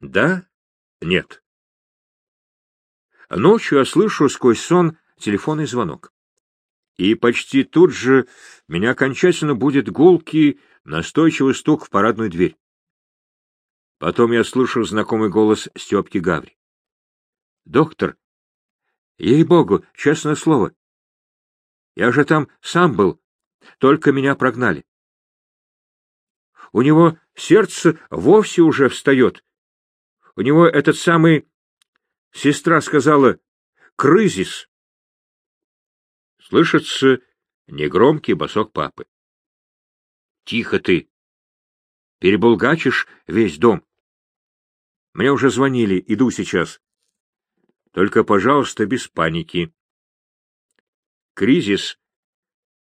Да? Нет. Ночью я слышу сквозь сон телефонный звонок. И почти тут же меня окончательно будет гулкий, настойчивый стук в парадную дверь. Потом я слышу знакомый голос Степки Гаври. — Доктор, ей-богу, честное слово, я же там сам был, только меня прогнали. У него сердце вовсе уже встает. У него этот самый, сестра сказала, кризис. Слышится негромкий босок папы. Тихо ты. Перебулгачишь весь дом. Мне уже звонили, иду сейчас. Только, пожалуйста, без паники. Кризис.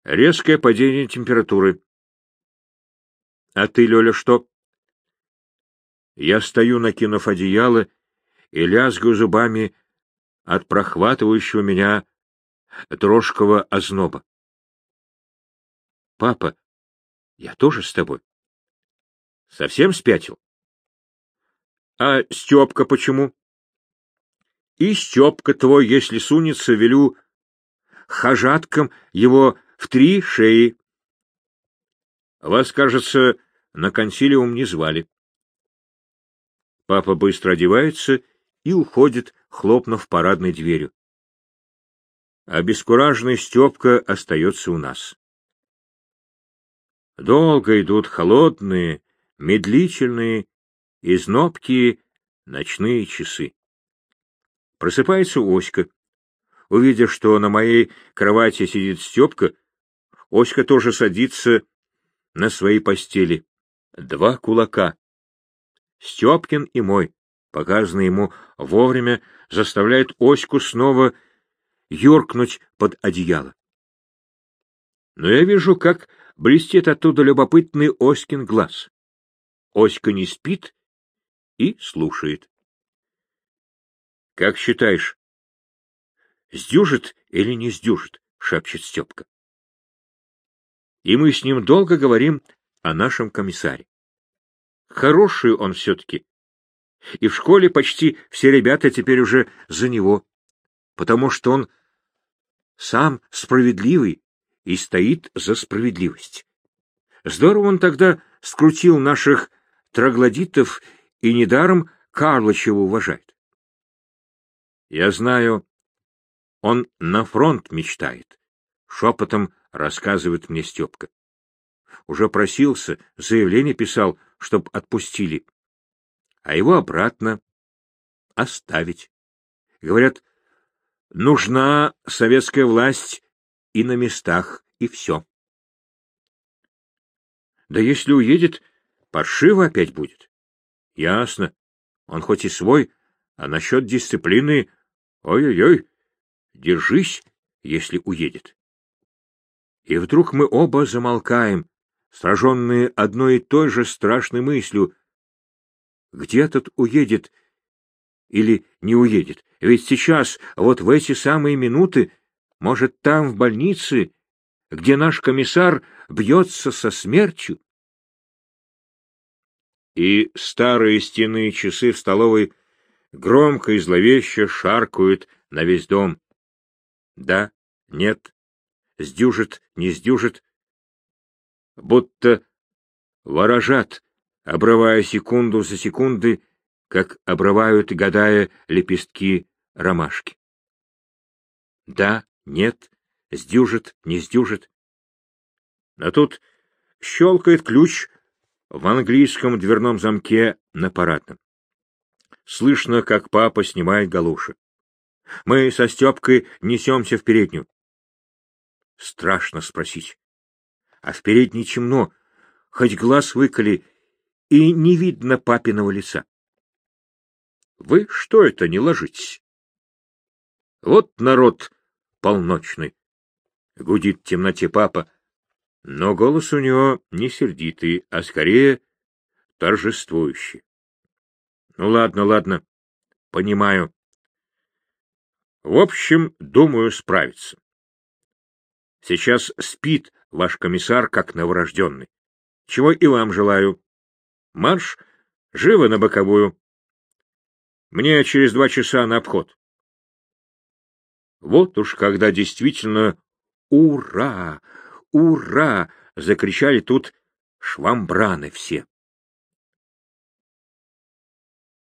Резкое падение температуры. А ты, Лёля, что? Я стою, накинув одеяло, и лязгаю зубами от прохватывающего меня дрожкого озноба. Папа, я тоже с тобой. Совсем спятил? А Степка почему? И Степка твой, если сунется, велю хажаткам его в три шеи. Вас, кажется, на консилиум не звали. Папа быстро одевается и уходит, хлопнув парадной дверью. Обескураженный Степка остается у нас. Долго идут холодные, медлительные, изнобкие ночные часы. Просыпается Оська. Увидев, что на моей кровати сидит Степка, Оська тоже садится на своей постели. Два кулака. Степкин и мой, показанный ему вовремя, заставляет Оську снова юркнуть под одеяло. Но я вижу, как блестит оттуда любопытный Оськин глаз. Оська не спит и слушает. — Как считаешь, сдюжит или не сдюжит? — шепчет Степка. И мы с ним долго говорим о нашем комиссаре. Хороший он все-таки. И в школе почти все ребята теперь уже за него, потому что он сам справедливый и стоит за справедливость. Здорово он тогда скрутил наших троглодитов и недаром Карлычева уважает. Я знаю, он на фронт мечтает, шепотом рассказывает мне Степка. Уже просился, заявление писал, чтоб отпустили. А его обратно оставить. Говорят, нужна советская власть и на местах, и все. Да если уедет, паршиво опять будет. Ясно. Он хоть и свой, а насчет дисциплины... Ой-ой-ой, держись, если уедет. И вдруг мы оба замолкаем, сраженные одной и той же страшной мыслью. Где этот уедет или не уедет? Ведь сейчас, вот в эти самые минуты, может, там, в больнице, где наш комиссар бьется со смертью? И старые стены часы в столовой громко и зловеще шаркают на весь дом. Да, нет, сдюжит, не сдюжит, будто ворожат, обрывая секунду за секундой, как обрывают, гадая, лепестки ромашки. Да, нет, сдюжит, не сдюжит. А тут щелкает ключ в английском дверном замке на парадном. Слышно, как папа снимает галуши. Мы со Степкой несемся в переднюю. Страшно спросить. А в передней темно, хоть глаз выколи, и не видно папиного лица. Вы что это не ложитесь? Вот народ полночный. Гудит в темноте папа, но голос у него не сердитый, а скорее торжествующий. Ну ладно, ладно, понимаю. В общем, думаю справиться. Сейчас спит ваш комиссар, как новорожденный. Чего и вам желаю. Марш, живо на боковую. Мне через два часа на обход. Вот уж когда действительно «Ура! Ура!» закричали тут швамбраны все.